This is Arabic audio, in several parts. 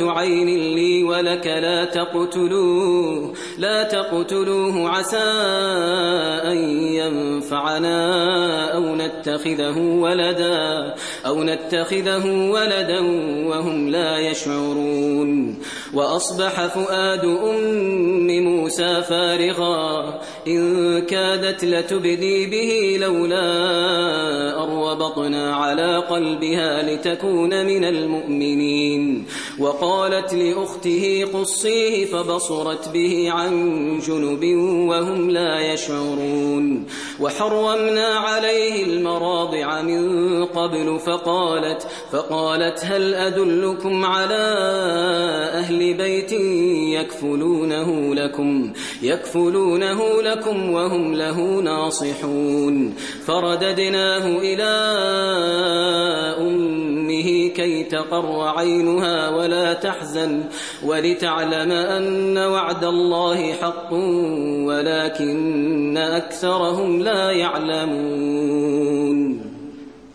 عين لي ولك لا تقتلوه لا تقتلوه عسى أن ينفعنا أو نتخذه ولدا أو نتخذه ولدا وهم لا يشعرون. وأصبح فؤاد أم موسى فارغا إن كادت لتبدي به لولا أروبطنا على قلبها لتكون من المؤمنين. وقالت لأخته قصيه فبصرت به عن جنب وهم لا يشعرون. وحرمنا عليه المراضع من قبل فقالت فقالت هل أدلكم على أهل بيت يكفلونه لكم؟ يكفلونه لكم وهم له ناصحون. فرددناه إلى أمه كي تقر عينها ولا تحزن ولتعلم أن وعد الله حق ولكن أكثرهم لا يعلمون.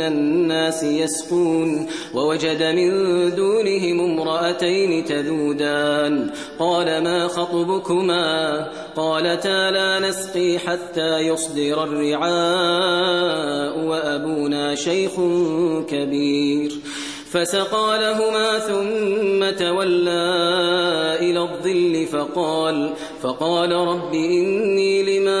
من الناس يسقون ووجد من دونهم امرأتين تذودان قال ما خطبكما قالتا لا نسقي حتى يصدر الرعاء وأبونا شيخ كبير فسقى لهما ثم تولى إلى الظل فقال فقال رب إني لما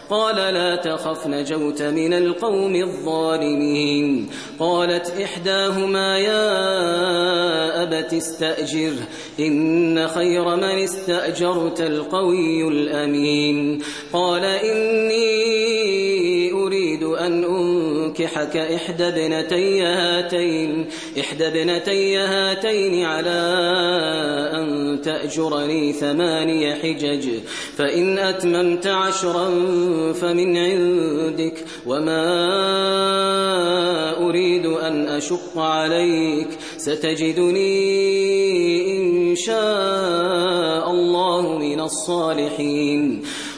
قال لا تخف نجوت من القوم الظالمين. قالت إحداهما يا أبت استأجر إن خير من استأجرت القوي الأمين. قال إني أنكحك إحدى ابنتي هاتين إحدى ابنتي هاتين على أن تأجرني ثماني حجج فإن أتممت عشرا فمن عندك وما أريد أن أشق عليك ستجدني إن شاء الله من الصالحين.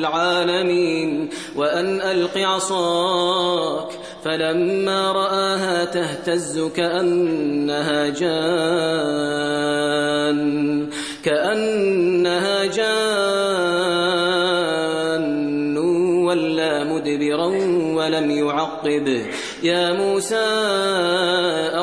العالمين. وأن ألق عصاك. فلما رآها تهتز كأنها جان. كأنها جان. ولا مدبرا ولم يعقب. يا موسى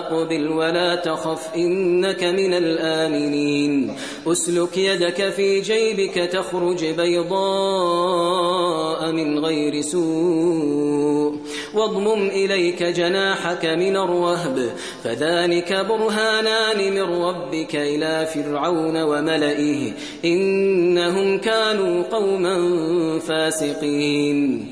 أقبل ولا تخف إنك من الآمنين. أسلك يدك في جيبك تخرج بيضاء من غير سوء. واضمم إليك جناحك من الرهب فذلك برهانان من ربك إلى فرعون وملئه. إنهم كانوا قوما فاسقين.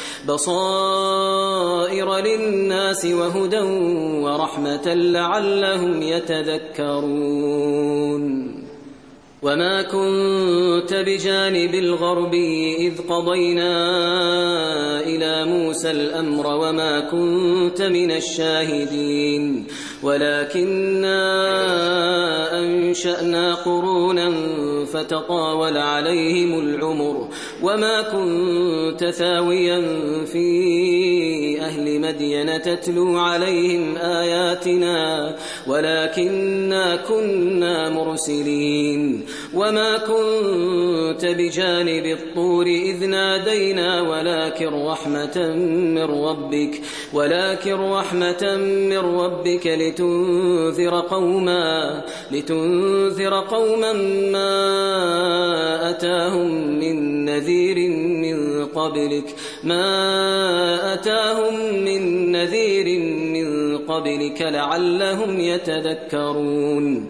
بصائر للناس وهدى ورحمة لعلهم يتذكرون. وما كنت بجانب الغربي إذ قضينا إلى موسى الأمر وما كنت من الشاهدين ولكننا أنشأنا قرونا فتطاول عليهم العمر وما كنت ثاويا في مدين تتلو عليهم آياتنا ولكننا كنا مرسلين وما كنت بجانب الطور إذ نادينا ولكن رحمة من ربك ولكن رحمة من ربك لتنذر قوما لتنذر قوما ما أتاهم من نذير من قبلك. ما أتاهم من نذير من قبلك لعلهم يتذكرون.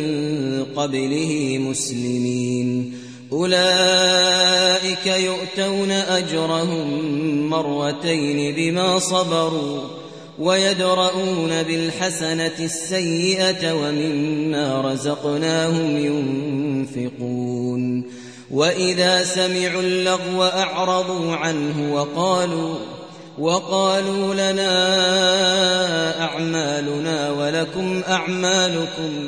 قبله مسلمين. أولئك يؤتون أجرهم مرتين بما صبروا ويدرؤون بالحسنة السيئة ومما رزقناهم ينفقون. وإذا سمعوا اللغو أعرضوا عنه وقالوا وقالوا لنا أعمالنا ولكم أعمالكم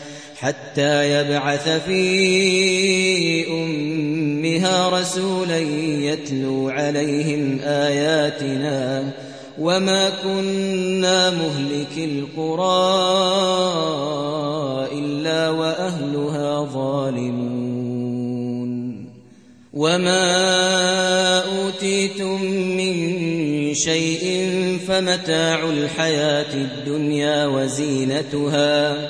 حتى يبعث في أمها رسولا يتلو عليهم آياتنا وما كنا مهلك القرى إلا وأهلها ظالمون. وما أوتيتم من شيء فمتاع الحياة الدنيا وزينتها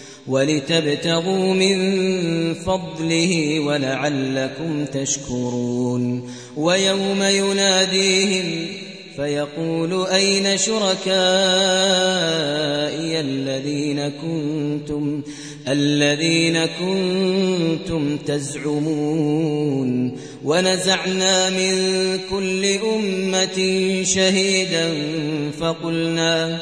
ولتبتغوا من فضله ولعلكم تشكرون. ويوم يناديهم فيقول أين شركائي الذين كنتم الذين كنتم تزعمون؟ ونزعنا من كل أمة شهيدا فقلنا